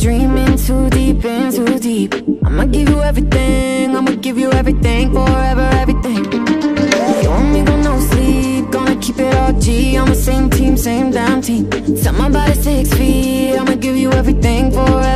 dreaming too deep and too deep. I'ma give you everything, I'ma give you everything Forever, everything. You want me, go no sleep Gonna keep it all G. On the same team, same damn team. Set my body six feet I'ma give you everything forever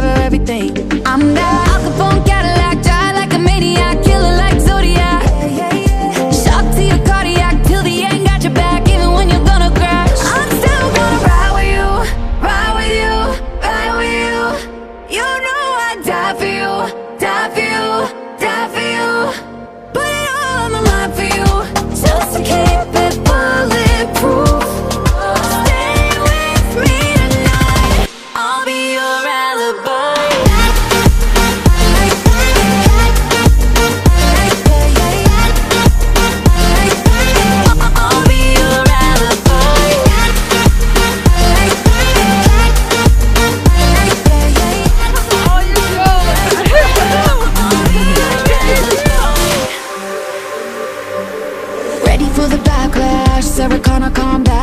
Sarah Connor, calm down.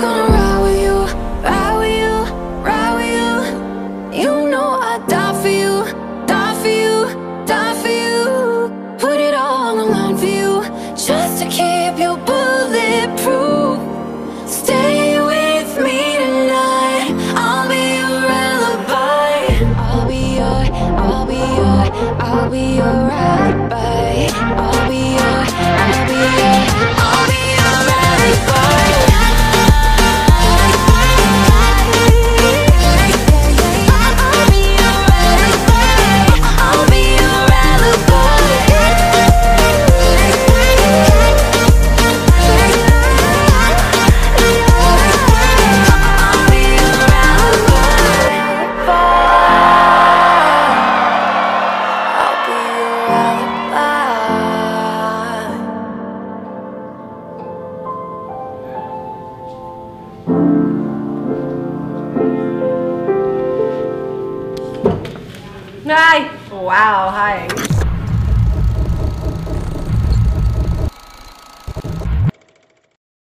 gonna Hi. Wow, hi.